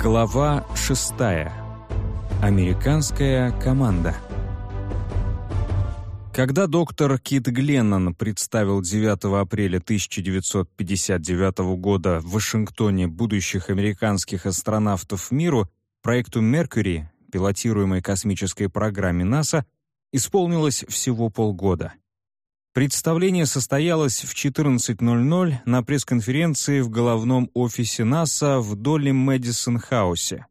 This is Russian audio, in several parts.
Глава 6. Американская команда. Когда доктор Кит Гленнон представил 9 апреля 1959 года в Вашингтоне будущих американских астронавтов миру проекту «Меркьюри», пилотируемой космической программе НАСА, исполнилось всего полгода. Представление состоялось в 14.00 на пресс-конференции в головном офисе НАСА в Долли Мэдисон-хаусе.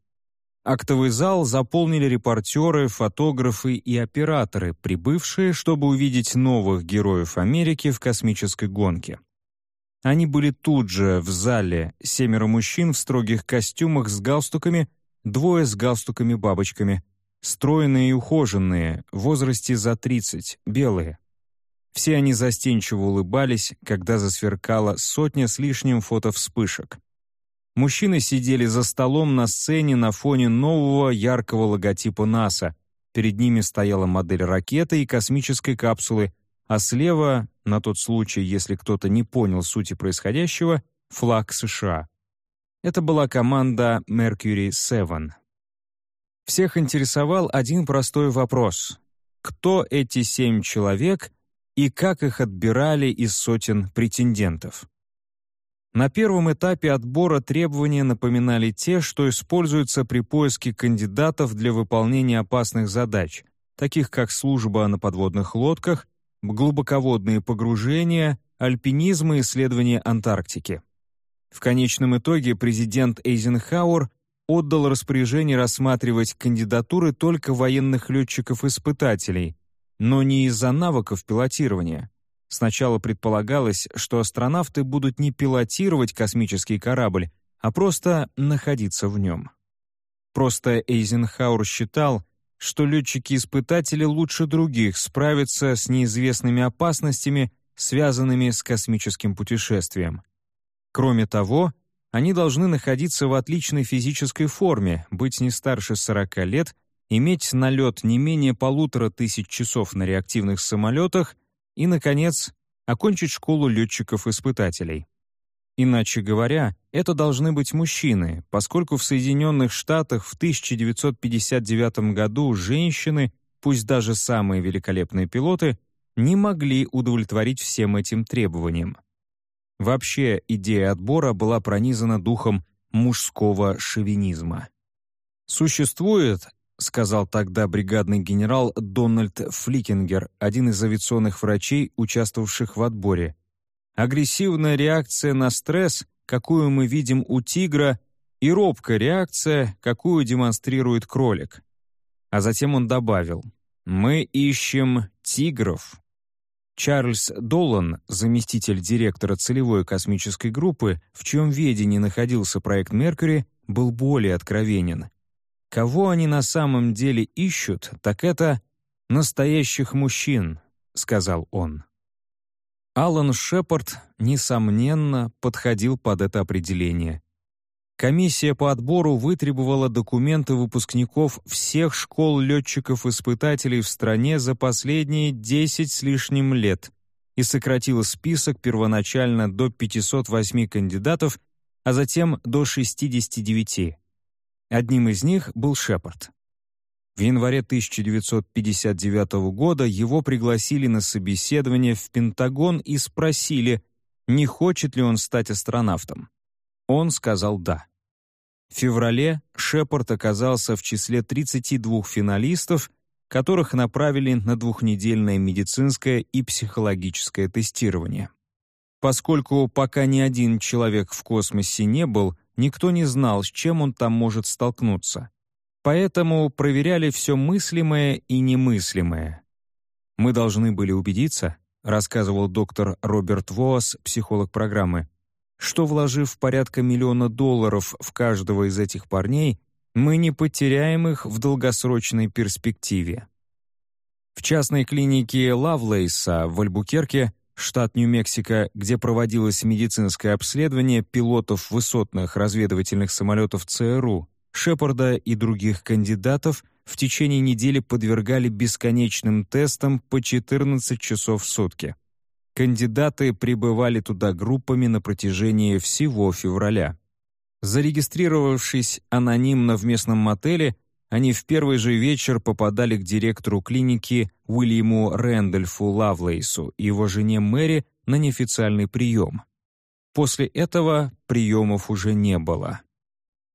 Актовый зал заполнили репортеры, фотографы и операторы, прибывшие, чтобы увидеть новых героев Америки в космической гонке. Они были тут же, в зале, семеро мужчин в строгих костюмах с галстуками, двое с галстуками-бабочками, стройные и ухоженные, в возрасте за 30, белые. Все они застенчиво улыбались, когда засверкала сотня с лишним фотовспышек. Мужчины сидели за столом на сцене на фоне нового яркого логотипа НАСА. Перед ними стояла модель ракеты и космической капсулы, а слева, на тот случай, если кто-то не понял сути происходящего, флаг США. Это была команда Mercury 7. Всех интересовал один простой вопрос. Кто эти семь человек и как их отбирали из сотен претендентов? На первом этапе отбора требования напоминали те, что используются при поиске кандидатов для выполнения опасных задач, таких как служба на подводных лодках, глубоководные погружения, альпинизм и исследование Антарктики. В конечном итоге президент Эйзенхауэр отдал распоряжение рассматривать кандидатуры только военных летчиков-испытателей, но не из-за навыков пилотирования. Сначала предполагалось, что астронавты будут не пилотировать космический корабль, а просто находиться в нем. Просто Эйзенхауэр считал, что летчики-испытатели лучше других справятся с неизвестными опасностями, связанными с космическим путешествием. Кроме того, они должны находиться в отличной физической форме, быть не старше 40 лет, иметь налет не менее полутора тысяч часов на реактивных самолетах и, наконец, окончить школу летчиков-испытателей. Иначе говоря, это должны быть мужчины, поскольку в Соединенных Штатах в 1959 году женщины, пусть даже самые великолепные пилоты, не могли удовлетворить всем этим требованиям. Вообще, идея отбора была пронизана духом мужского шовинизма. Существует, сказал тогда бригадный генерал Дональд Фликингер, один из авиационных врачей, участвовавших в отборе. Агрессивная реакция на стресс, какую мы видим у тигра, и робкая реакция, какую демонстрирует кролик. А затем он добавил, «Мы ищем тигров, Чарльз Доллан, заместитель директора целевой космической группы, в чьем ведении находился проект «Меркьюри», был более откровенен. Кого они на самом деле ищут, так это «настоящих мужчин», — сказал он. Алан Шепард, несомненно, подходил под это определение. Комиссия по отбору вытребовала документы выпускников всех школ летчиков-испытателей в стране за последние 10 с лишним лет и сократила список первоначально до 508 кандидатов, а затем до 69. Одним из них был Шепард. В январе 1959 года его пригласили на собеседование в Пентагон и спросили, не хочет ли он стать астронавтом. Он сказал «да». В феврале Шепард оказался в числе 32 финалистов, которых направили на двухнедельное медицинское и психологическое тестирование. Поскольку пока ни один человек в космосе не был, никто не знал, с чем он там может столкнуться. Поэтому проверяли все мыслимое и немыслимое. «Мы должны были убедиться», рассказывал доктор Роберт Воас, психолог программы, что, вложив порядка миллиона долларов в каждого из этих парней, мы не потеряем их в долгосрочной перспективе. В частной клинике Лавлейса в Альбукерке, штат Нью-Мексико, где проводилось медицинское обследование пилотов высотных разведывательных самолетов ЦРУ, Шепарда и других кандидатов в течение недели подвергали бесконечным тестам по 14 часов в сутки. Кандидаты прибывали туда группами на протяжении всего февраля. Зарегистрировавшись анонимно в местном мотеле, они в первый же вечер попадали к директору клиники Уильяму Рэндольфу Лавлейсу и его жене Мэри на неофициальный прием. После этого приемов уже не было.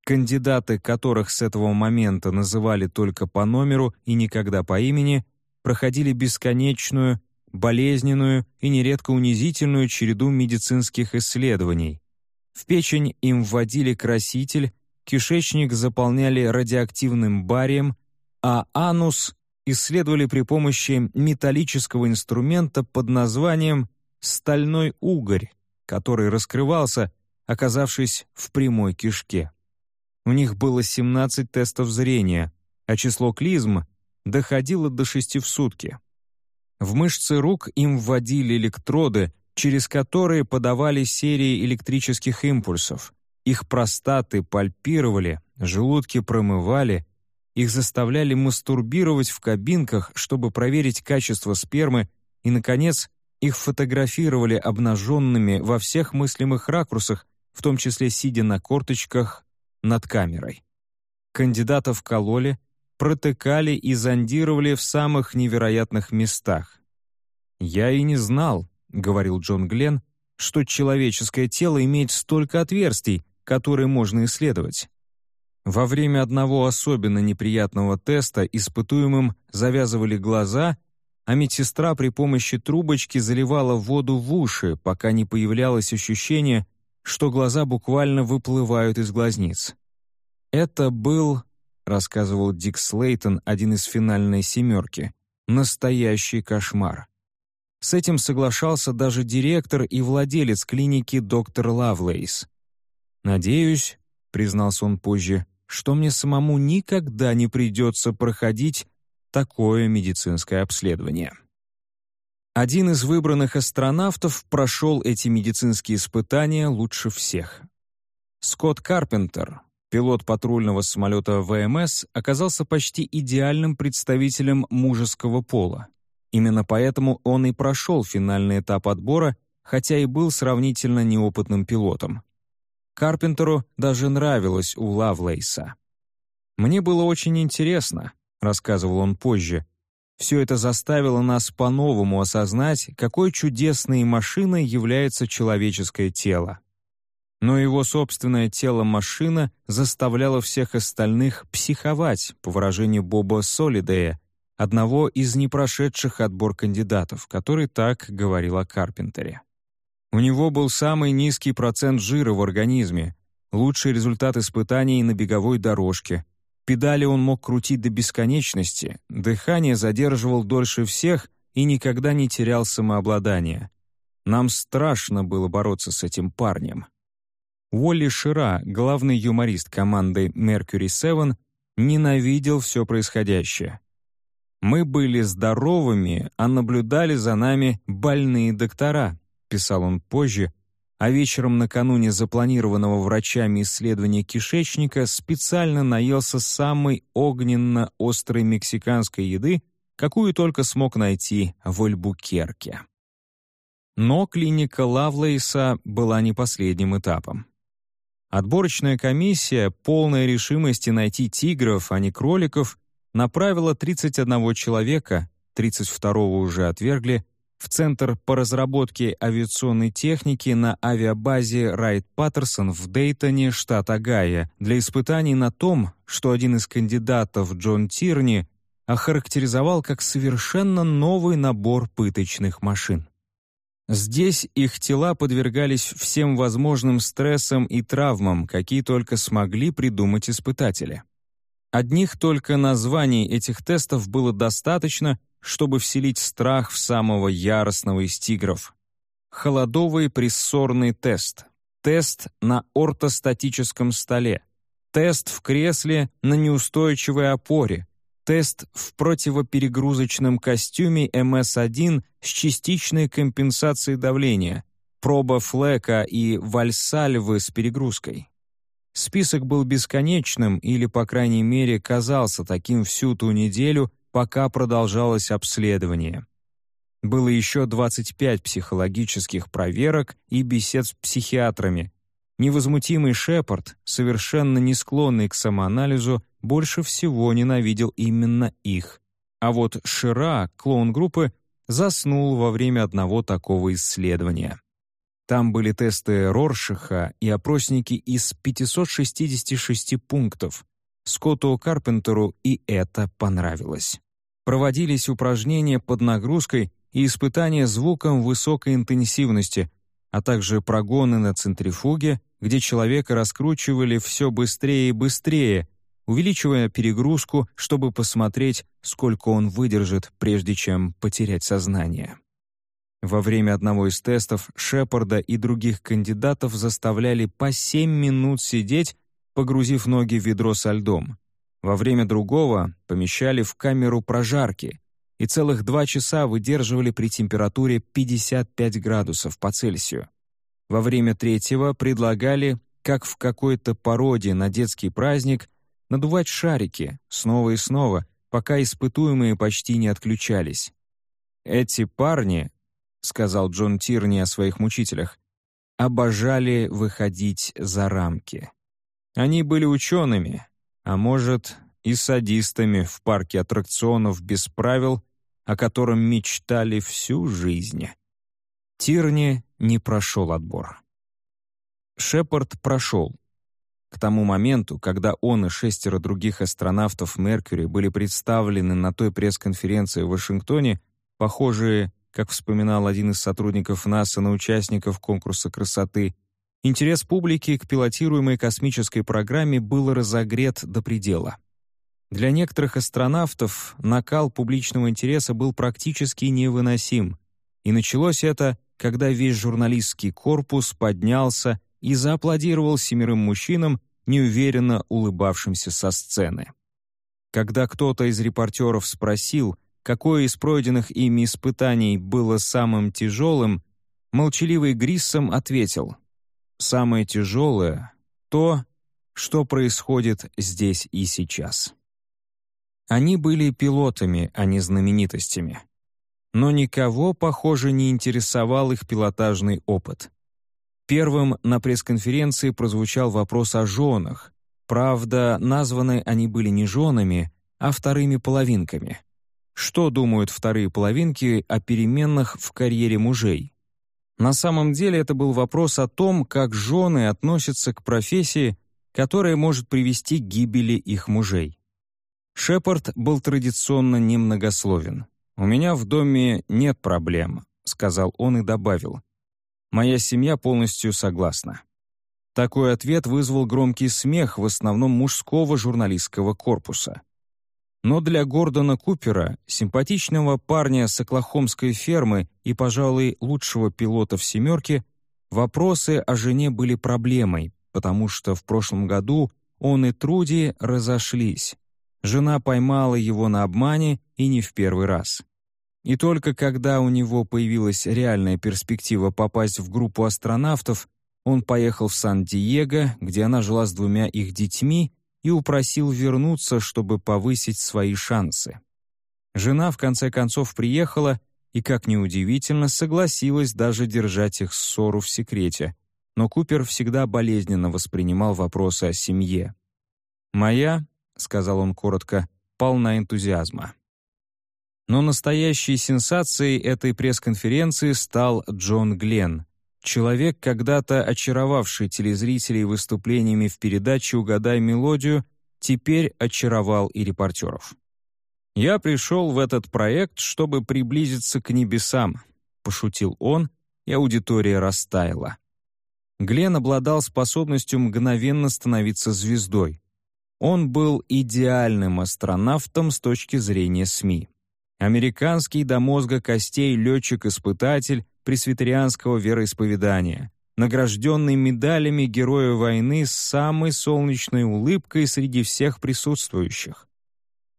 Кандидаты, которых с этого момента называли только по номеру и никогда по имени, проходили бесконечную, болезненную и нередко унизительную череду медицинских исследований. В печень им вводили краситель, кишечник заполняли радиоактивным барием, а анус исследовали при помощи металлического инструмента под названием «стальной угорь», который раскрывался, оказавшись в прямой кишке. У них было 17 тестов зрения, а число клизм доходило до 6 в сутки. В мышцы рук им вводили электроды, через которые подавали серии электрических импульсов. Их простаты пальпировали, желудки промывали, их заставляли мастурбировать в кабинках, чтобы проверить качество спермы, и, наконец, их фотографировали обнаженными во всех мыслимых ракурсах, в том числе сидя на корточках над камерой. Кандидатов кололи, протыкали и зондировали в самых невероятных местах. «Я и не знал», — говорил Джон Гленн, «что человеческое тело имеет столько отверстий, которые можно исследовать». Во время одного особенно неприятного теста испытуемым завязывали глаза, а медсестра при помощи трубочки заливала воду в уши, пока не появлялось ощущение, что глаза буквально выплывают из глазниц. «Это был», — рассказывал Дик Слейтон, один из финальной семерки, «настоящий кошмар». С этим соглашался даже директор и владелец клиники доктор Лавлейс. «Надеюсь», — признался он позже, «что мне самому никогда не придется проходить такое медицинское обследование». Один из выбранных астронавтов прошел эти медицинские испытания лучше всех. Скотт Карпентер, пилот патрульного самолета ВМС, оказался почти идеальным представителем мужеского пола. Именно поэтому он и прошел финальный этап отбора, хотя и был сравнительно неопытным пилотом. Карпентеру даже нравилось у Лавлейса. «Мне было очень интересно», — рассказывал он позже, все это заставило нас по-новому осознать, какой чудесной машиной является человеческое тело. Но его собственное тело-машина заставляло всех остальных психовать, по выражению Боба Солидея, одного из непрошедших отбор кандидатов, который так говорил о Карпентере. У него был самый низкий процент жира в организме, лучший результат испытаний на беговой дорожке, Педали он мог крутить до бесконечности, дыхание задерживал дольше всех и никогда не терял самообладание. Нам страшно было бороться с этим парнем. Уолли Шира, главный юморист команды Mercury Seven, ненавидел все происходящее. «Мы были здоровыми, а наблюдали за нами больные доктора», писал он позже, а вечером накануне запланированного врачами исследования кишечника специально наелся самой огненно-острой мексиканской еды, какую только смог найти в Альбукерке. Но клиника Лавлейса была не последним этапом. Отборочная комиссия, полная решимости найти тигров, а не кроликов, направила 31 человека, 32-го уже отвергли, в Центр по разработке авиационной техники на авиабазе Райт-Паттерсон в Дейтоне, штат Огайо, для испытаний на том, что один из кандидатов, Джон Тирни, охарактеризовал как совершенно новый набор пыточных машин. Здесь их тела подвергались всем возможным стрессам и травмам, какие только смогли придумать испытатели. Одних только названий этих тестов было достаточно, чтобы вселить страх в самого яростного из тигров. Холодовый прессорный тест. Тест на ортостатическом столе. Тест в кресле на неустойчивой опоре. Тест в противоперегрузочном костюме МС-1 с частичной компенсацией давления. Проба флека и вальсальвы с перегрузкой. Список был бесконечным или, по крайней мере, казался таким всю ту неделю, пока продолжалось обследование. Было еще 25 психологических проверок и бесед с психиатрами, Невозмутимый Шепард, совершенно не склонный к самоанализу, больше всего ненавидел именно их. А вот Шира, клоун группы, заснул во время одного такого исследования. Там были тесты Роршиха и опросники из 566 пунктов. Скотту Карпентеру и это понравилось. Проводились упражнения под нагрузкой и испытания звуком высокой интенсивности, а также прогоны на центрифуге, где человека раскручивали все быстрее и быстрее, увеличивая перегрузку, чтобы посмотреть, сколько он выдержит, прежде чем потерять сознание. Во время одного из тестов Шепарда и других кандидатов заставляли по 7 минут сидеть, погрузив ноги в ведро со льдом. Во время другого помещали в камеру прожарки и целых два часа выдерживали при температуре 55 градусов по Цельсию. Во время третьего предлагали, как в какой-то породе на детский праздник, надувать шарики снова и снова, пока испытуемые почти не отключались. «Эти парни», — сказал Джон Тирни о своих мучителях, обожали выходить за рамки. Они были учеными, а может, и садистами в парке аттракционов без правил, о котором мечтали всю жизнь. Тирни не прошел отбор. Шепард прошел. К тому моменту, когда он и шестеро других астронавтов Меркьюри были представлены на той пресс-конференции в Вашингтоне, похожие, как вспоминал один из сотрудников НАСА на участников конкурса красоты, интерес публики к пилотируемой космической программе был разогрет до предела. Для некоторых астронавтов накал публичного интереса был практически невыносим, и началось это, когда весь журналистский корпус поднялся и зааплодировал семерым мужчинам, неуверенно улыбавшимся со сцены. Когда кто-то из репортеров спросил, какое из пройденных ими испытаний было самым тяжелым, молчаливый Гриссом ответил «Самое тяжелое — то, что происходит здесь и сейчас». Они были пилотами, а не знаменитостями. Но никого, похоже, не интересовал их пилотажный опыт. Первым на пресс-конференции прозвучал вопрос о женах. Правда, названы они были не женами, а вторыми половинками. Что думают вторые половинки о переменах в карьере мужей? На самом деле это был вопрос о том, как жены относятся к профессии, которая может привести к гибели их мужей. Шепард был традиционно немногословен. «У меня в доме нет проблем», — сказал он и добавил. Моя семья полностью согласна». Такой ответ вызвал громкий смех в основном мужского журналистского корпуса. Но для Гордона Купера, симпатичного парня с оклахомской фермы и, пожалуй, лучшего пилота в «семерке», вопросы о жене были проблемой, потому что в прошлом году он и Труди разошлись. Жена поймала его на обмане и не в первый раз. И только когда у него появилась реальная перспектива попасть в группу астронавтов, он поехал в Сан-Диего, где она жила с двумя их детьми, и упросил вернуться, чтобы повысить свои шансы. Жена в конце концов приехала и, как ни удивительно, согласилась даже держать их ссору в секрете, но Купер всегда болезненно воспринимал вопросы о семье. «Моя», — сказал он коротко, — «полна энтузиазма». Но настоящей сенсацией этой пресс-конференции стал Джон Гленн, человек, когда-то очаровавший телезрителей выступлениями в передаче «Угадай мелодию», теперь очаровал и репортеров. «Я пришел в этот проект, чтобы приблизиться к небесам», — пошутил он, и аудитория растаяла. Глен обладал способностью мгновенно становиться звездой. Он был идеальным астронавтом с точки зрения СМИ. Американский до мозга костей летчик-испытатель пресвитерианского вероисповедания, награжденный медалями Героя войны с самой солнечной улыбкой среди всех присутствующих.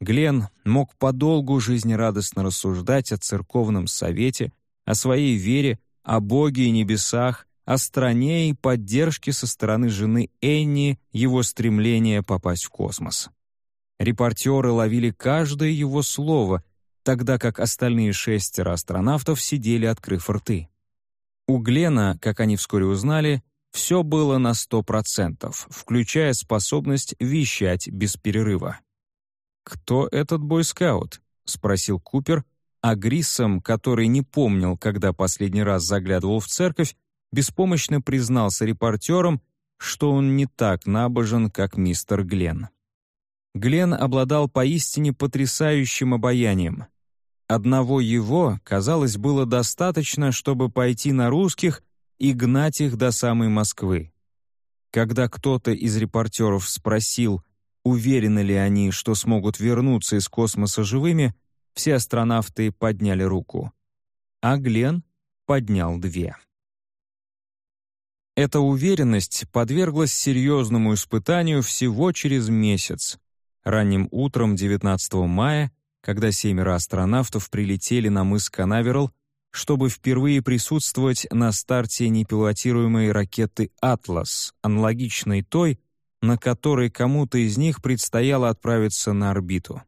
Глен мог подолгу жизнерадостно рассуждать о церковном совете, о своей вере, о Боге и небесах, о стране и поддержке со стороны жены Энни его стремления попасть в космос. Репортеры ловили каждое его слово — тогда как остальные шестеро астронавтов сидели, открыв рты. У Глена, как они вскоре узнали, Все было на 100%, включая способность вещать без перерыва. «Кто этот бойскаут?» — спросил Купер, а Гриссом, который не помнил, когда последний раз заглядывал в церковь, беспомощно признался репортерам, что он не так набожен, как мистер Гленн. Глен обладал поистине потрясающим обаянием. Одного его, казалось, было достаточно, чтобы пойти на русских и гнать их до самой Москвы. Когда кто-то из репортеров спросил, уверены ли они, что смогут вернуться из космоса живыми, все астронавты подняли руку. А Глен поднял две. Эта уверенность подверглась серьезному испытанию всего через месяц. Ранним утром 19 мая, когда семеро астронавтов прилетели на мыс Канаверал, чтобы впервые присутствовать на старте непилотируемой ракеты «Атлас», аналогичной той, на которой кому-то из них предстояло отправиться на орбиту.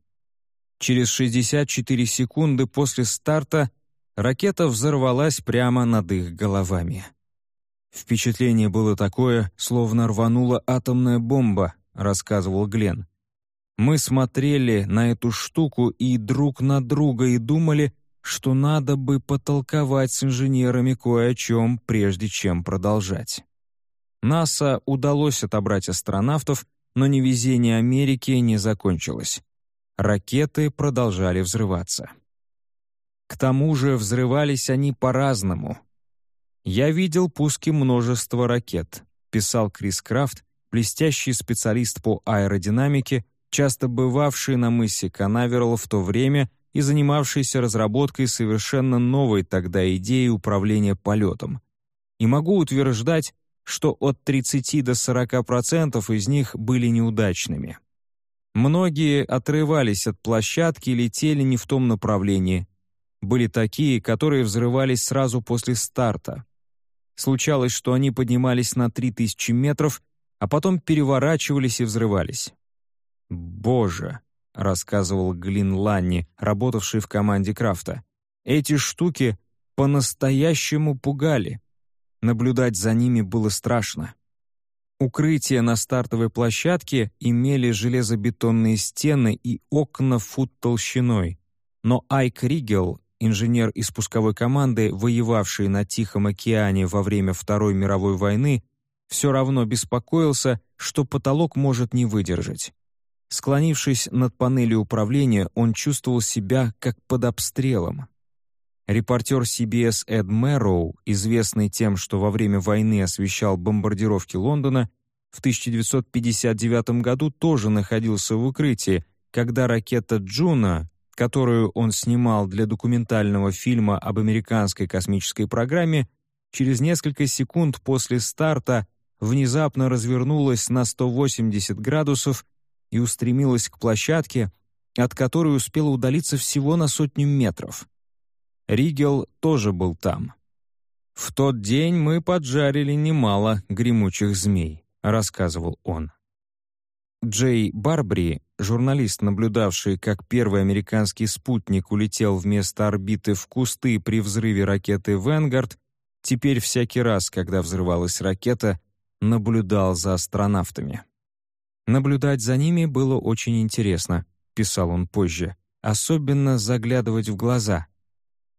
Через 64 секунды после старта ракета взорвалась прямо над их головами. «Впечатление было такое, словно рванула атомная бомба», — рассказывал Глен. «Мы смотрели на эту штуку и друг на друга и думали, что надо бы потолковать с инженерами кое о чем, прежде чем продолжать». НАСА удалось отобрать астронавтов, но невезение Америки не закончилось. Ракеты продолжали взрываться. К тому же взрывались они по-разному — «Я видел пуски множества ракет», — писал Крис Крафт, блестящий специалист по аэродинамике, часто бывавший на мысе Канаверал в то время и занимавшийся разработкой совершенно новой тогда идеи управления полетом. И могу утверждать, что от 30 до 40% из них были неудачными. Многие отрывались от площадки и летели не в том направлении. Были такие, которые взрывались сразу после старта. Случалось, что они поднимались на 3000 метров, а потом переворачивались и взрывались. «Боже!» — рассказывал Глин Ланни, работавший в команде Крафта. «Эти штуки по-настоящему пугали. Наблюдать за ними было страшно». Укрытия на стартовой площадке имели железобетонные стены и окна фут толщиной, но Айк Ригел инженер из пусковой команды, воевавший на Тихом океане во время Второй мировой войны, все равно беспокоился, что потолок может не выдержать. Склонившись над панелью управления, он чувствовал себя как под обстрелом. Репортер CBS Эд Мэроу, известный тем, что во время войны освещал бомбардировки Лондона, в 1959 году тоже находился в укрытии, когда ракета «Джуна», которую он снимал для документального фильма об американской космической программе, через несколько секунд после старта внезапно развернулась на 180 градусов и устремилась к площадке, от которой успела удалиться всего на сотню метров. Ригел тоже был там. «В тот день мы поджарили немало гремучих змей», — рассказывал он. Джей Барбри, журналист, наблюдавший, как первый американский спутник улетел вместо орбиты в кусты при взрыве ракеты «Венгард», теперь всякий раз, когда взрывалась ракета, наблюдал за астронавтами. «Наблюдать за ними было очень интересно», — писал он позже, «особенно заглядывать в глаза.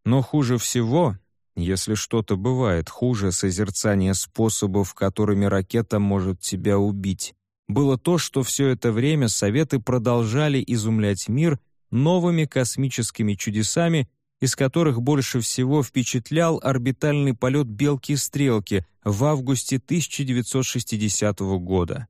Но хуже всего, если что-то бывает хуже созерцания способов, которыми ракета может тебя убить, было то, что все это время Советы продолжали изумлять мир новыми космическими чудесами, из которых больше всего впечатлял орбитальный полет «Белки-стрелки» в августе 1960 года.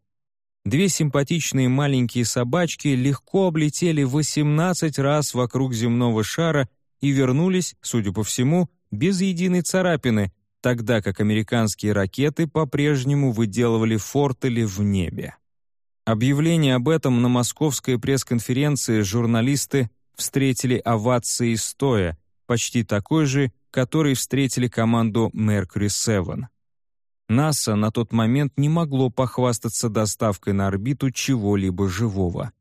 Две симпатичные маленькие собачки легко облетели 18 раз вокруг земного шара и вернулись, судя по всему, без единой царапины, тогда как американские ракеты по-прежнему выделывали фортели в небе. Объявление об этом на московской пресс-конференции журналисты встретили овацией стоя, почти такой же, который встретили команду Mercury 7. НАСА на тот момент не могло похвастаться доставкой на орбиту чего-либо живого.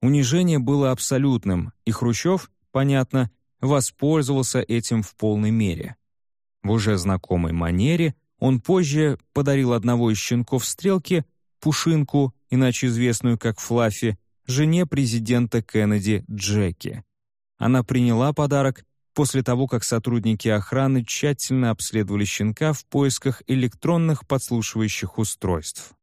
Унижение было абсолютным, и Хрущев, понятно, воспользовался этим в полной мере. В уже знакомой манере он позже подарил одного из щенков стрелки, Пушинку, иначе известную как Флаффи, жене президента Кеннеди Джеки. Она приняла подарок после того, как сотрудники охраны тщательно обследовали щенка в поисках электронных подслушивающих устройств.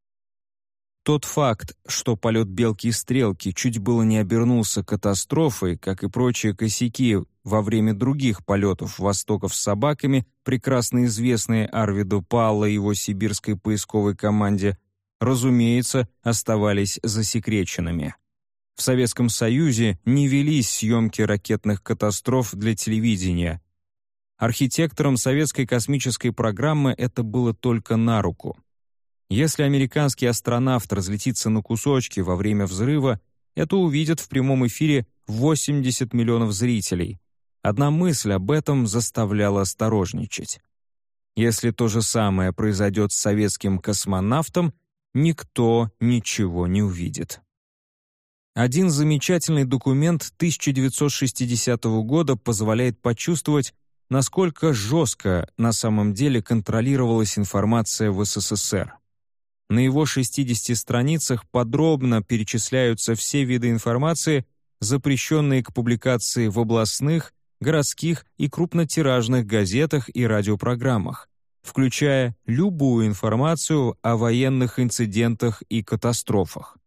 Тот факт, что полет белки и стрелки чуть было не обернулся катастрофой, как и прочие косяки во время других полетов востоков с собаками, прекрасно известные Арвиду Палла и его сибирской поисковой команде, разумеется, оставались засекреченными. В Советском Союзе не велись съемки ракетных катастроф для телевидения. Архитекторам советской космической программы это было только на руку. Если американский астронавт разлетится на кусочки во время взрыва, это увидят в прямом эфире 80 миллионов зрителей. Одна мысль об этом заставляла осторожничать. Если то же самое произойдет с советским космонавтом, никто ничего не увидит. Один замечательный документ 1960 года позволяет почувствовать, насколько жестко на самом деле контролировалась информация в СССР. На его 60 страницах подробно перечисляются все виды информации, запрещенные к публикации в областных, городских и крупнотиражных газетах и радиопрограммах, включая любую информацию о военных инцидентах и катастрофах.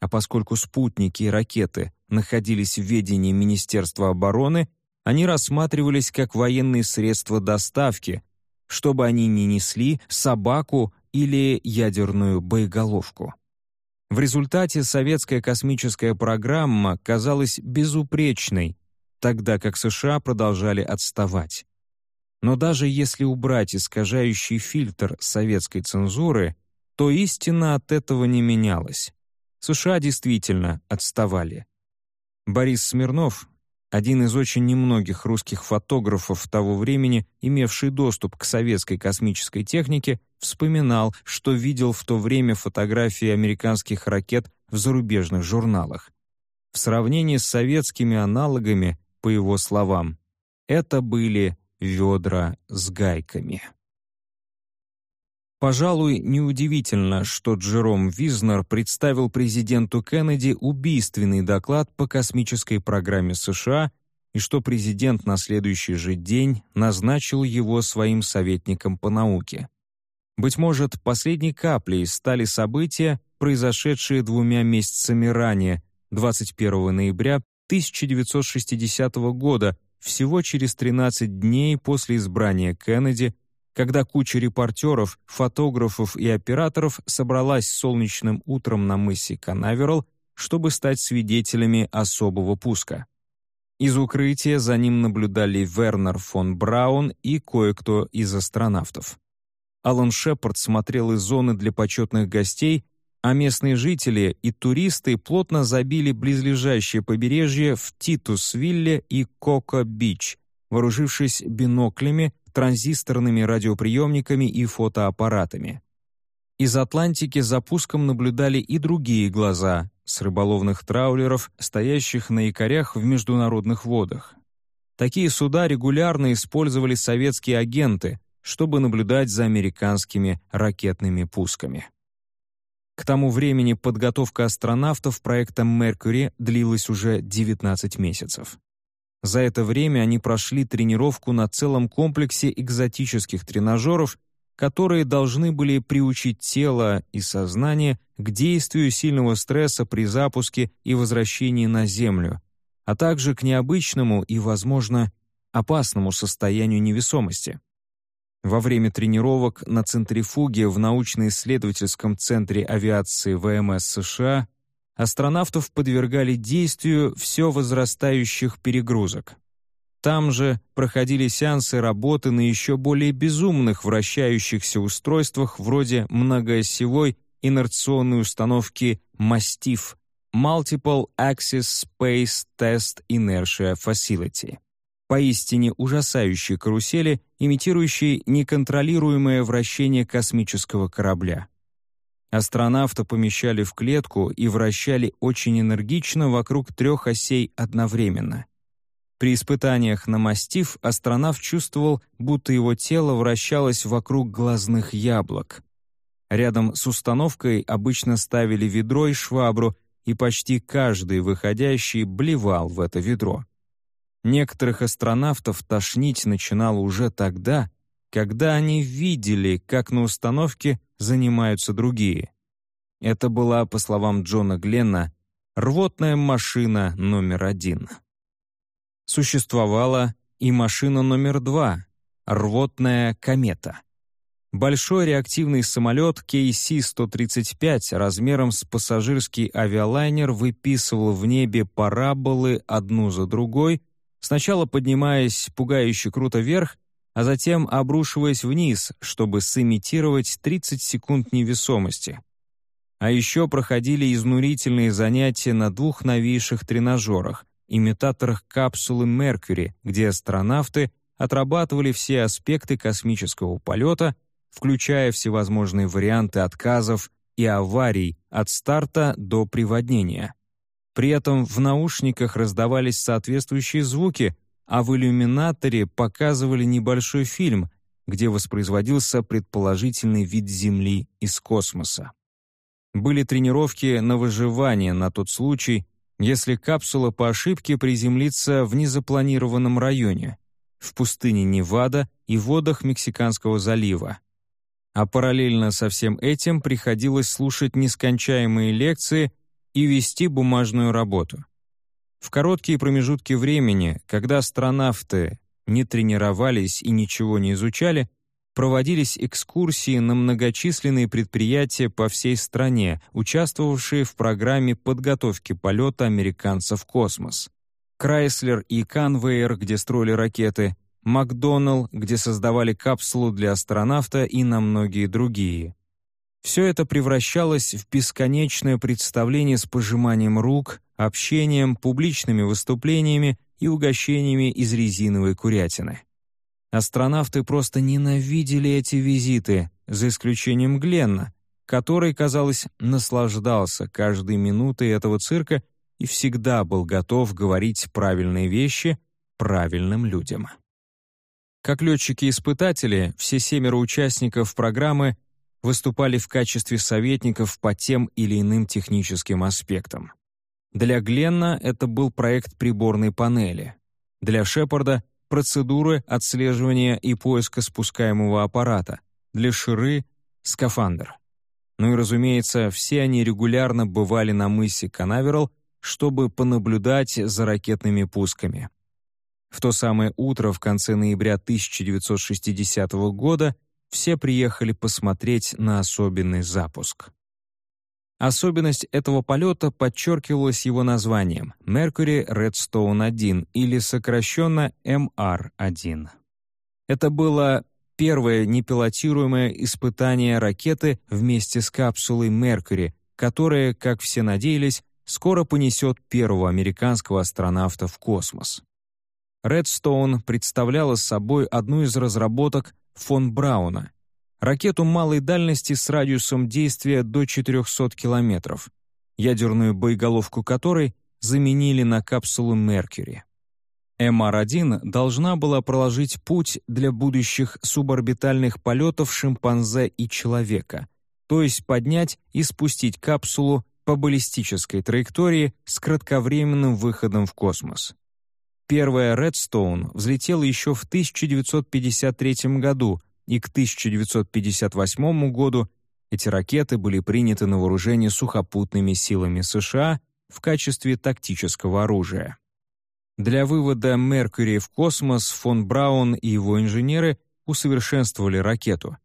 А поскольку спутники и ракеты находились в ведении Министерства обороны, они рассматривались как военные средства доставки, чтобы они не несли собаку или ядерную боеголовку. В результате советская космическая программа казалась безупречной, тогда как США продолжали отставать. Но даже если убрать искажающий фильтр советской цензуры, то истина от этого не менялась. США действительно отставали. Борис Смирнов, один из очень немногих русских фотографов того времени, имевший доступ к советской космической технике, вспоминал, что видел в то время фотографии американских ракет в зарубежных журналах. В сравнении с советскими аналогами, по его словам, это были ведра с гайками. Пожалуй, неудивительно, что Джером Визнер представил президенту Кеннеди убийственный доклад по космической программе США и что президент на следующий же день назначил его своим советником по науке. Быть может, последней каплей стали события, произошедшие двумя месяцами ранее, 21 ноября 1960 года, всего через 13 дней после избрания Кеннеди когда куча репортеров, фотографов и операторов собралась солнечным утром на мысе Канаверал, чтобы стать свидетелями особого пуска. Из укрытия за ним наблюдали Вернер фон Браун и кое-кто из астронавтов. Алан Шепард смотрел из зоны для почетных гостей, а местные жители и туристы плотно забили близлежащее побережье в Титусвилле и Коко-Бич, вооружившись биноклями, транзисторными радиоприемниками и фотоаппаратами. Из Атлантики за пуском наблюдали и другие глаза с рыболовных траулеров, стоящих на якорях в международных водах. Такие суда регулярно использовали советские агенты, чтобы наблюдать за американскими ракетными пусками. К тому времени подготовка астронавтов проекта «Меркьюри» длилась уже 19 месяцев. За это время они прошли тренировку на целом комплексе экзотических тренажеров, которые должны были приучить тело и сознание к действию сильного стресса при запуске и возвращении на Землю, а также к необычному и, возможно, опасному состоянию невесомости. Во время тренировок на центрифуге в научно-исследовательском центре авиации ВМС США астронавтов подвергали действию все возрастающих перегрузок. Там же проходили сеансы работы на еще более безумных вращающихся устройствах вроде многоосевой инерционной установки «Мастиф» Multiple Axis Space Test Inertia Facility. Поистине ужасающие карусели, имитирующие неконтролируемое вращение космического корабля. Астронавта помещали в клетку и вращали очень энергично вокруг трех осей одновременно. При испытаниях на мастиф астронавт чувствовал, будто его тело вращалось вокруг глазных яблок. Рядом с установкой обычно ставили ведро и швабру, и почти каждый выходящий блевал в это ведро. Некоторых астронавтов тошнить начинало уже тогда, когда они видели, как на установке занимаются другие. Это была, по словам Джона Гленна, рвотная машина номер один. Существовала и машина номер два — рвотная комета. Большой реактивный самолет KC-135 размером с пассажирский авиалайнер выписывал в небе параболы одну за другой, сначала поднимаясь пугающе круто вверх, а затем обрушиваясь вниз, чтобы сымитировать 30 секунд невесомости. А еще проходили изнурительные занятия на двух новейших тренажерах, имитаторах капсулы «Меркьюри», где астронавты отрабатывали все аспекты космического полета, включая всевозможные варианты отказов и аварий от старта до приводнения. При этом в наушниках раздавались соответствующие звуки, а в иллюминаторе показывали небольшой фильм, где воспроизводился предположительный вид Земли из космоса. Были тренировки на выживание на тот случай, если капсула по ошибке приземлится в незапланированном районе, в пустыне Невада и водах Мексиканского залива. А параллельно со всем этим приходилось слушать нескончаемые лекции и вести бумажную работу. В короткие промежутки времени, когда астронавты не тренировались и ничего не изучали, проводились экскурсии на многочисленные предприятия по всей стране, участвовавшие в программе подготовки полета американцев в космос. Крайслер и Канвейер, где строили ракеты, Макдоналл, где создавали капсулу для астронавта и на многие другие. Все это превращалось в бесконечное представление с пожиманием рук, общением, публичными выступлениями и угощениями из резиновой курятины. Астронавты просто ненавидели эти визиты, за исключением Гленна, который, казалось, наслаждался каждой минутой этого цирка и всегда был готов говорить правильные вещи правильным людям. Как летчики-испытатели, все семеро участников программы выступали в качестве советников по тем или иным техническим аспектам. Для Гленна это был проект приборной панели. Для Шепарда процедуры отслеживания и поиска спускаемого аппарата, для Ширы — скафандр. Ну и, разумеется, все они регулярно бывали на мысе Канаверал, чтобы понаблюдать за ракетными пусками. В то самое утро в конце ноября 1960 года все приехали посмотреть на особенный запуск. Особенность этого полета подчеркивалась его названием Mercury Redstone 1 или сокращенно MR-1. Это было первое непилотируемое испытание ракеты вместе с капсулой Mercury, которая, как все надеялись, скоро понесет первого американского астронавта в космос. Redstone представляла собой одну из разработок фон Брауна — ракету малой дальности с радиусом действия до 400 километров, ядерную боеголовку которой заменили на капсулу «Меркьюри». МР-1 должна была проложить путь для будущих суборбитальных полетов шимпанзе и человека, то есть поднять и спустить капсулу по баллистической траектории с кратковременным выходом в космос. Первая «Редстоун» взлетела еще в 1953 году и к 1958 году эти ракеты были приняты на вооружение сухопутными силами США в качестве тактического оружия. Для вывода «Меркьюри» в космос фон Браун и его инженеры усовершенствовали ракету,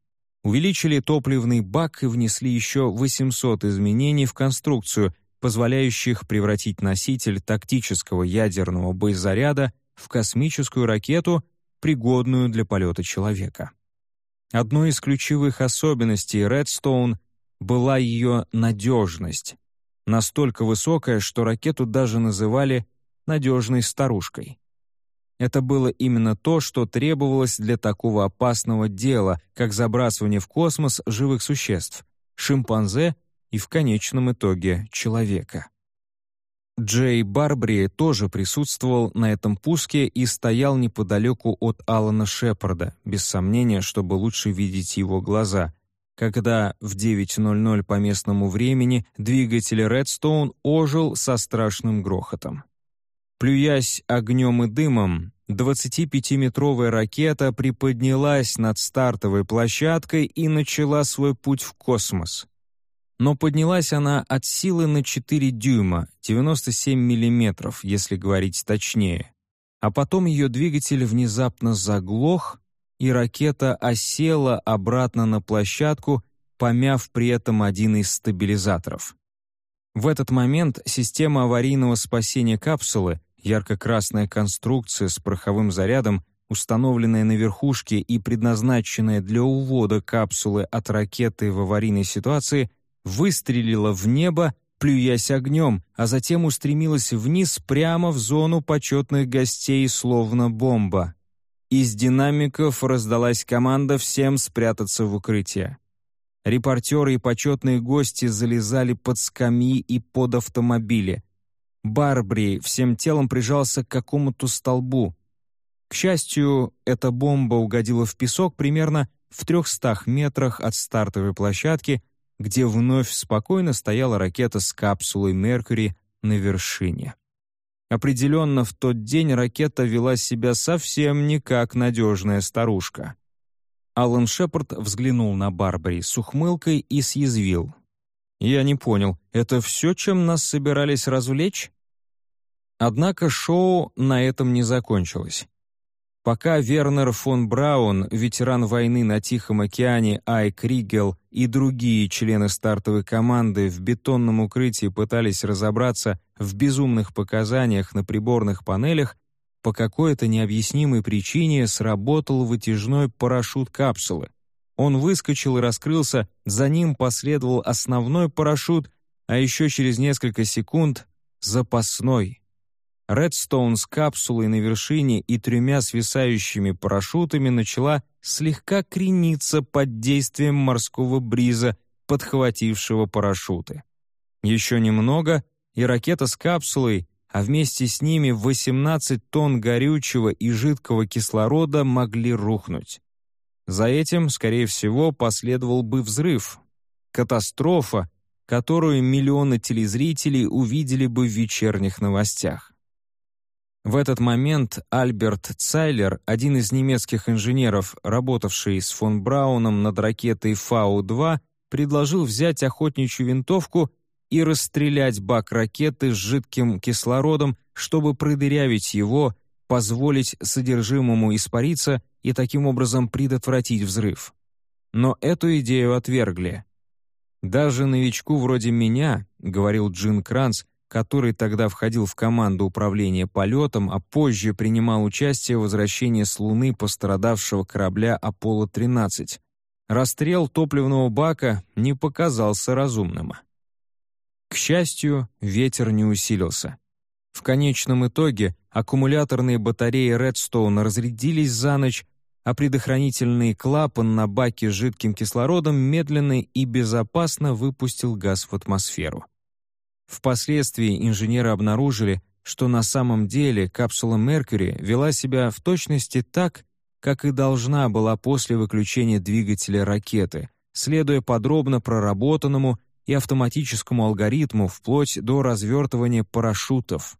увеличили топливный бак и внесли еще 800 изменений в конструкцию, позволяющих превратить носитель тактического ядерного боезаряда в космическую ракету, пригодную для полета человека. Одной из ключевых особенностей Redstone была ее надежность, настолько высокая, что ракету даже называли «надежной старушкой». Это было именно то, что требовалось для такого опасного дела, как забрасывание в космос живых существ, шимпанзе и, в конечном итоге, человека. Джей Барбри тоже присутствовал на этом пуске и стоял неподалеку от Алана Шепарда, без сомнения, чтобы лучше видеть его глаза, когда в 9.00 по местному времени двигатель Редстоун ожил со страшным грохотом. Плюясь огнем и дымом, 25-метровая ракета приподнялась над стартовой площадкой и начала свой путь в космос но поднялась она от силы на 4 дюйма, 97 миллиметров, если говорить точнее. А потом ее двигатель внезапно заглох, и ракета осела обратно на площадку, помяв при этом один из стабилизаторов. В этот момент система аварийного спасения капсулы, ярко-красная конструкция с пороховым зарядом, установленная на верхушке и предназначенная для увода капсулы от ракеты в аварийной ситуации, выстрелила в небо, плюясь огнем, а затем устремилась вниз прямо в зону почетных гостей, словно бомба. Из динамиков раздалась команда всем спрятаться в укрытие. Репортеры и почетные гости залезали под скамьи и под автомобили. Барбри всем телом прижался к какому-то столбу. К счастью, эта бомба угодила в песок примерно в трехстах метрах от стартовой площадки — где вновь спокойно стояла ракета с капсулой «Меркьюри» на вершине. Определенно, в тот день ракета вела себя совсем не как надежная старушка. Алан Шепард взглянул на Барбари с ухмылкой и съязвил. «Я не понял, это все, чем нас собирались развлечь?» Однако шоу на этом не закончилось. Пока Вернер фон Браун, ветеран войны на Тихом океане Айк Ригел и другие члены стартовой команды в бетонном укрытии пытались разобраться в безумных показаниях на приборных панелях, по какой-то необъяснимой причине сработал вытяжной парашют капсулы. Он выскочил и раскрылся, за ним последовал основной парашют, а еще через несколько секунд — запасной — Редстоун с капсулой на вершине и тремя свисающими парашютами начала слегка крениться под действием морского бриза, подхватившего парашюты. Еще немного, и ракета с капсулой, а вместе с ними 18 тонн горючего и жидкого кислорода могли рухнуть. За этим, скорее всего, последовал бы взрыв. Катастрофа, которую миллионы телезрителей увидели бы в вечерних новостях. В этот момент Альберт Цайлер, один из немецких инженеров, работавший с фон Брауном над ракетой Фау-2, предложил взять охотничью винтовку и расстрелять бак ракеты с жидким кислородом, чтобы продырявить его, позволить содержимому испариться и таким образом предотвратить взрыв. Но эту идею отвергли. «Даже новичку вроде меня», — говорил Джин Кранц, который тогда входил в команду управления полетом, а позже принимал участие в возвращении с Луны пострадавшего корабля Аполло-13. Расстрел топливного бака не показался разумным. К счастью, ветер не усилился. В конечном итоге аккумуляторные батареи Редстоуна разрядились за ночь, а предохранительный клапан на баке с жидким кислородом медленно и безопасно выпустил газ в атмосферу. Впоследствии инженеры обнаружили, что на самом деле капсула Меркьюри вела себя в точности так, как и должна была после выключения двигателя ракеты, следуя подробно проработанному и автоматическому алгоритму вплоть до развертывания парашютов.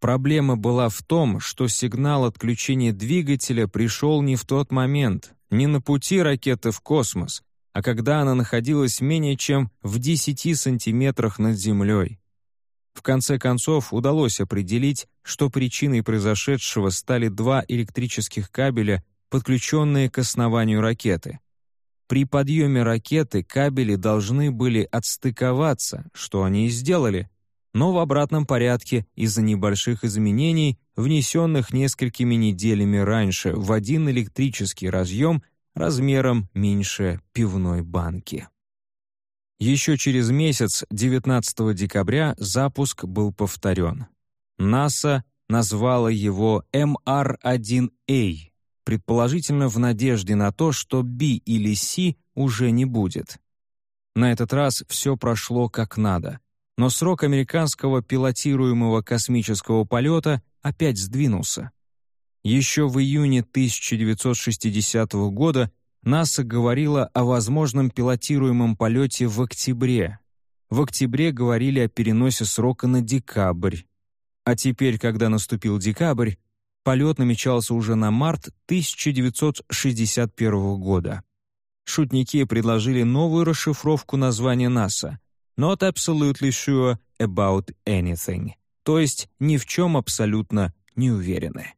Проблема была в том, что сигнал отключения двигателя пришел не в тот момент, не на пути ракеты в космос, а когда она находилась менее чем в 10 сантиметрах над землей. В конце концов, удалось определить, что причиной произошедшего стали два электрических кабеля, подключенные к основанию ракеты. При подъеме ракеты кабели должны были отстыковаться, что они и сделали, но в обратном порядке из-за небольших изменений, внесенных несколькими неделями раньше в один электрический разъем размером меньше пивной банки. Еще через месяц, 19 декабря, запуск был повторен. НАСА назвала его MR-1A, предположительно в надежде на то, что B или C уже не будет. На этот раз все прошло как надо. но срок американского пилотируемого космического полета опять сдвинулся. Еще в июне 1960 года НАСА говорила о возможном пилотируемом полете в октябре. В октябре говорили о переносе срока на декабрь. А теперь, когда наступил декабрь, полет намечался уже на март 1961 года. Шутники предложили новую расшифровку названия НАСА «Not absolutely sure about anything», то есть ни в чем абсолютно не уверены.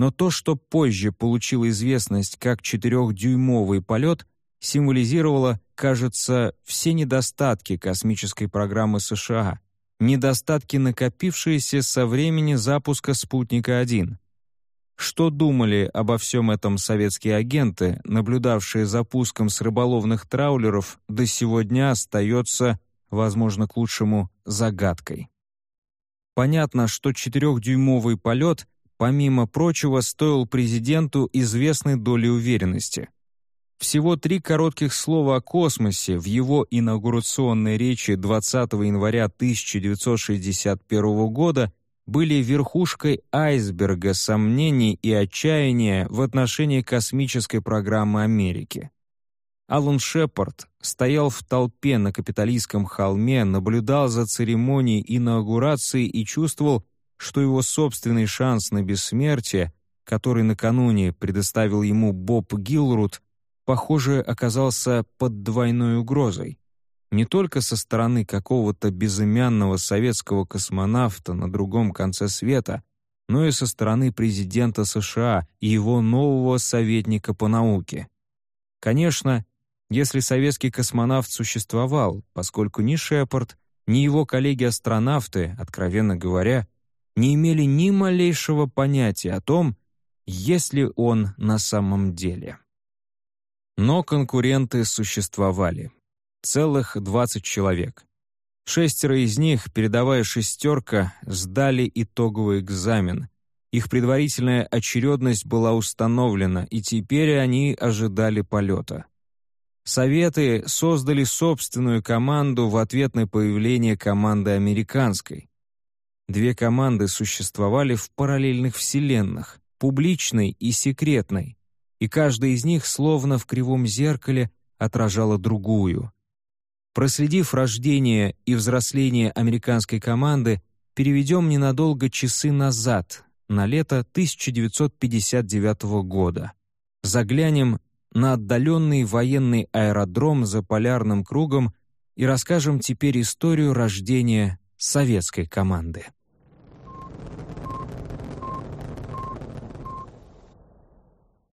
Но то, что позже получило известность как четырехдюймовый полет, символизировало, кажется, все недостатки космической программы США, недостатки, накопившиеся со времени запуска «Спутника-1». Что думали обо всем этом советские агенты, наблюдавшие за пуском с рыболовных траулеров, до сегодня остается, возможно, к лучшему, загадкой. Понятно, что четырехдюймовый полет — помимо прочего, стоил президенту известной доли уверенности. Всего три коротких слова о космосе в его инаугурационной речи 20 января 1961 года были верхушкой айсберга сомнений и отчаяния в отношении космической программы Америки. Алан Шепард стоял в толпе на капиталистском холме, наблюдал за церемонией инаугурации и чувствовал, что его собственный шанс на бессмертие, который накануне предоставил ему Боб Гилрут, похоже, оказался под двойной угрозой. Не только со стороны какого-то безымянного советского космонавта на другом конце света, но и со стороны президента США и его нового советника по науке. Конечно, если советский космонавт существовал, поскольку ни Шепард, ни его коллеги-астронавты, откровенно говоря, не имели ни малейшего понятия о том, есть ли он на самом деле. Но конкуренты существовали. Целых 20 человек. Шестеро из них, передовая шестерка, сдали итоговый экзамен. Их предварительная очередность была установлена, и теперь они ожидали полета. Советы создали собственную команду в ответ на появление команды американской. Две команды существовали в параллельных вселенных, публичной и секретной, и каждая из них словно в кривом зеркале отражала другую. Проследив рождение и взросление американской команды, переведем ненадолго часы назад, на лето 1959 года. Заглянем на отдаленный военный аэродром за полярным кругом и расскажем теперь историю рождения советской команды.